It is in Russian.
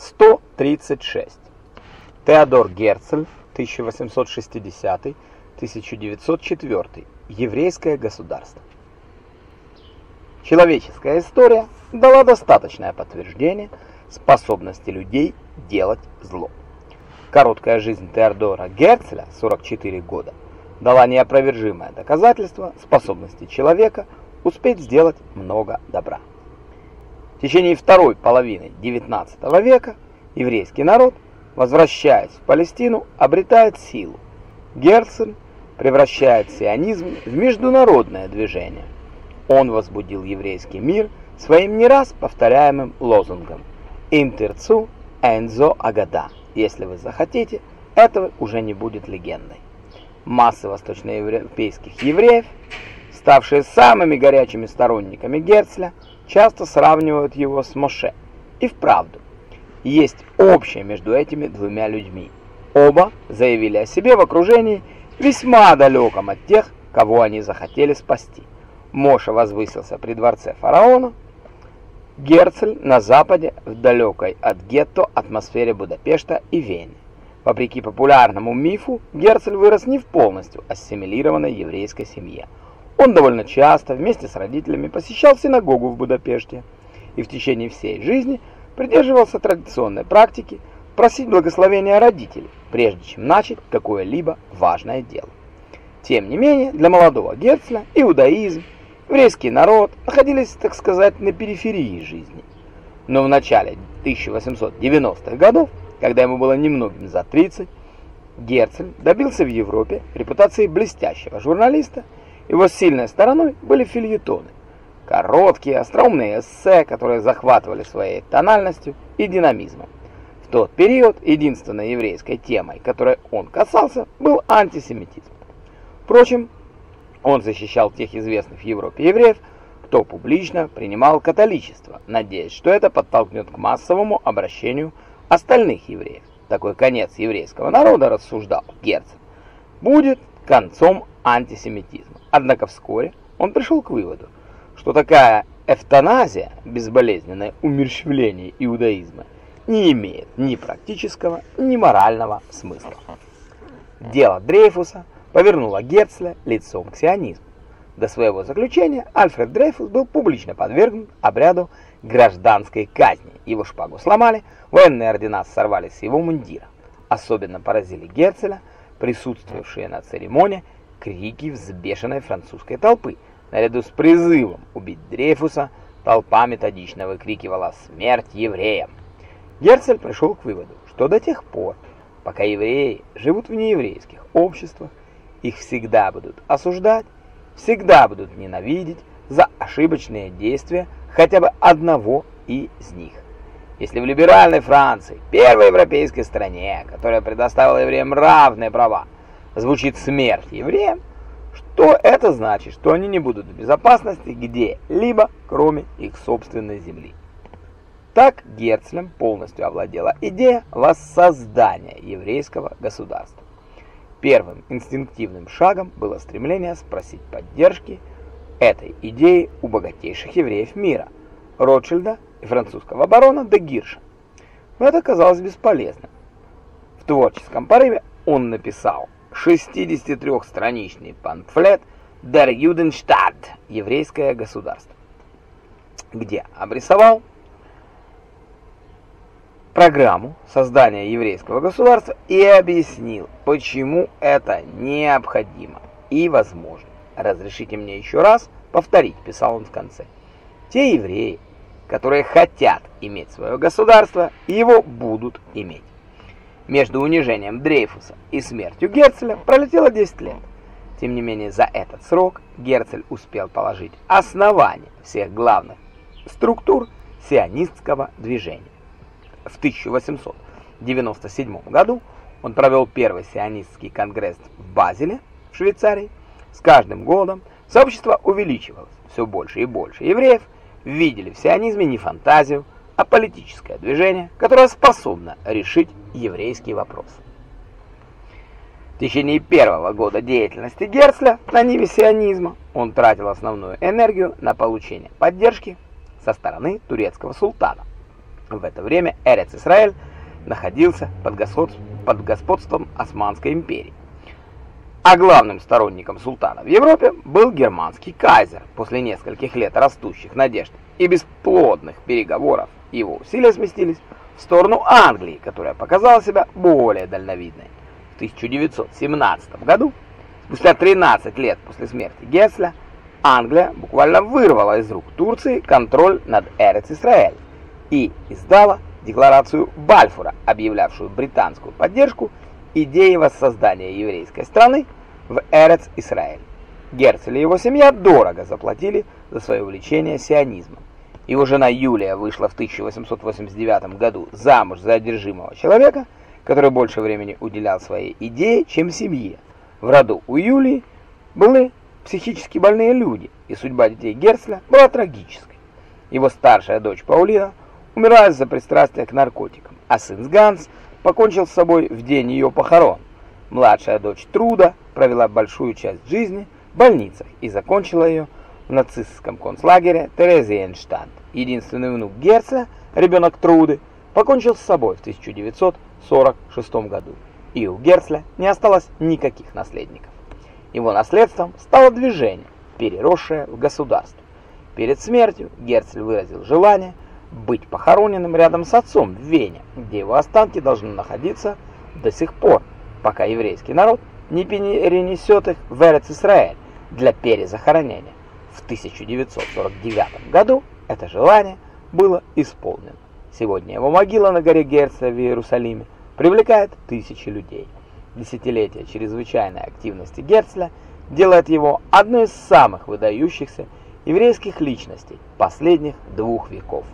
136. Теодор Герцель, 1860-1904. Еврейское государство. Человеческая история дала достаточное подтверждение способности людей делать зло. Короткая жизнь Теодора Герцеля, 44 года, дала неопровержимое доказательство способности человека успеть сделать много добра. В течение второй половины XIX века еврейский народ, возвращаясь в Палестину, обретает силу. Герцель превращает сионизм в международное движение. Он возбудил еврейский мир своим не раз повторяемым лозунгом «Интерцу энзо агада». Если вы захотите, этого уже не будет легендой. Массы восточноевропейских евреев, ставшие самыми горячими сторонниками Герцля, часто сравнивают его с Моше. И вправду, есть общее между этими двумя людьми. Оба заявили о себе в окружении весьма далеком от тех, кого они захотели спасти. Моше возвысился при дворце фараона, Герцель на западе, в далекой от гетто атмосфере Будапешта и Вены. Вопреки популярному мифу, Герцель вырос не в полностью ассимилированной еврейской семье. Он довольно часто вместе с родителями посещал синагогу в Будапеште и в течение всей жизни придерживался традиционной практики просить благословения родителей, прежде чем начать какое-либо важное дело. Тем не менее, для молодого Герцля иудаизм, еврейский народ находились, так сказать, на периферии жизни. Но в начале 1890-х годов, когда ему было немногим за 30, Герцель добился в Европе репутации блестящего журналиста его сильной стороной были фильетоны. Короткие, остроумные эссе, которые захватывали своей тональностью и динамизмом. В тот период единственной еврейской темой, которой он касался, был антисемитизм. Впрочем, он защищал тех известных в Европе евреев, кто публично принимал католичество, надеясь, что это подтолкнет к массовому обращению остальных евреев. Такой конец еврейского народа, рассуждал Герцен, будет концом антисемитизма. Однако вскоре он пришел к выводу, что такая эвтаназия, безболезненное умерщвление иудаизма, не имеет ни практического, ни морального смысла. Дело Дрейфуса повернуло Герцля лицом к сионизму. До своего заключения Альфред Дрейфус был публично подвергнут обряду гражданской казни. Его шпагу сломали, военные ордена сорвали с его мундира. Особенно поразили Герцеля присутствовавшие на церемонии крики взбешенной французской толпы. Наряду с призывом убить Дрейфуса, толпа методично выкрикивала «Смерть евреям!». Герцель пришел к выводу, что до тех пор, пока евреи живут в нееврейских обществах, их всегда будут осуждать, всегда будут ненавидеть за ошибочные действия хотя бы одного из них. Если в либеральной Франции, первой европейской стране, которая предоставила евреям равные права, звучит смерть евреям, что это значит, что они не будут в безопасности где-либо, кроме их собственной земли. Так Герцлем полностью овладела идея воссоздания еврейского государства. Первым инстинктивным шагом было стремление спросить поддержки этой идеи у богатейших евреев мира – Ротшильда и французского барона де Гирша. Но это казалось бесполезным. В творческом порыве он написал 63-страничный памфлет «Der Judenstaat» – «Еврейское государство», где обрисовал программу создания еврейского государства и объяснил, почему это необходимо и возможно. «Разрешите мне еще раз повторить», – писал он в конце. «Те евреи, которые хотят иметь свое государство, его будут иметь». Между унижением Дрейфуса и смертью Герцеля пролетело 10 лет. Тем не менее, за этот срок Герцель успел положить основание всех главных структур сионистского движения. В 1897 году он провел первый сионистский конгресс в Базеле, в Швейцарии. С каждым годом сообщество увеличивалось. Все больше и больше евреев видели в сионизме не фантазию, а политическое движение, которое способно решить еврейский вопрос. В течение первого года деятельности Герцля на ниве сионизма он тратил основную энергию на получение поддержки со стороны турецкого султана. В это время Эрец-Исраэль находился под, господ... под господством Османской империи. А главным сторонником султана в Европе был германский кайзер. После нескольких лет растущих надежд и бесплодных переговоров его усилия сместились в сторону Англии, которая показала себя более дальновидной. В 1917 году, спустя 13 лет после смерти Гесля, Англия буквально вырвала из рук Турции контроль над Эрец-Исраэль и издала декларацию Бальфура, объявлявшую британскую поддержку идеи воссоздания еврейской страны в Эрец-Исраэль. Герцель и его семья дорого заплатили за свое увлечение сионизмом. Его жена Юлия вышла в 1889 году замуж за одержимого человека, который больше времени уделял своей идее, чем семье. В роду у Юлии были психически больные люди, и судьба детей Герцля была трагической. Его старшая дочь Паулина умерла из-за пристрастия к наркотикам, а сын Ганс покончил с собой в день ее похорон. Младшая дочь Труда провела большую часть жизни в больницах и закончила ее в нацистском концлагере Терезиенштадт. Единственный внук Герцля, ребенок Труды, покончил с собой в 1946 году, и у Герцля не осталось никаких наследников. Его наследством стало движение, переросшее в государство. Перед смертью Герцль выразил желание быть похороненным рядом с отцом в Вене, где его останки должны находиться до сих пор, пока еврейский народ не перенесет их в Эрец-Исраэль для перезахоронения. В 1949 году это желание было исполнено. Сегодня его могила на горе Герца в Иерусалиме привлекает тысячи людей. Десятилетия чрезвычайной активности Герцля делает его одной из самых выдающихся еврейских личностей последних двух веков.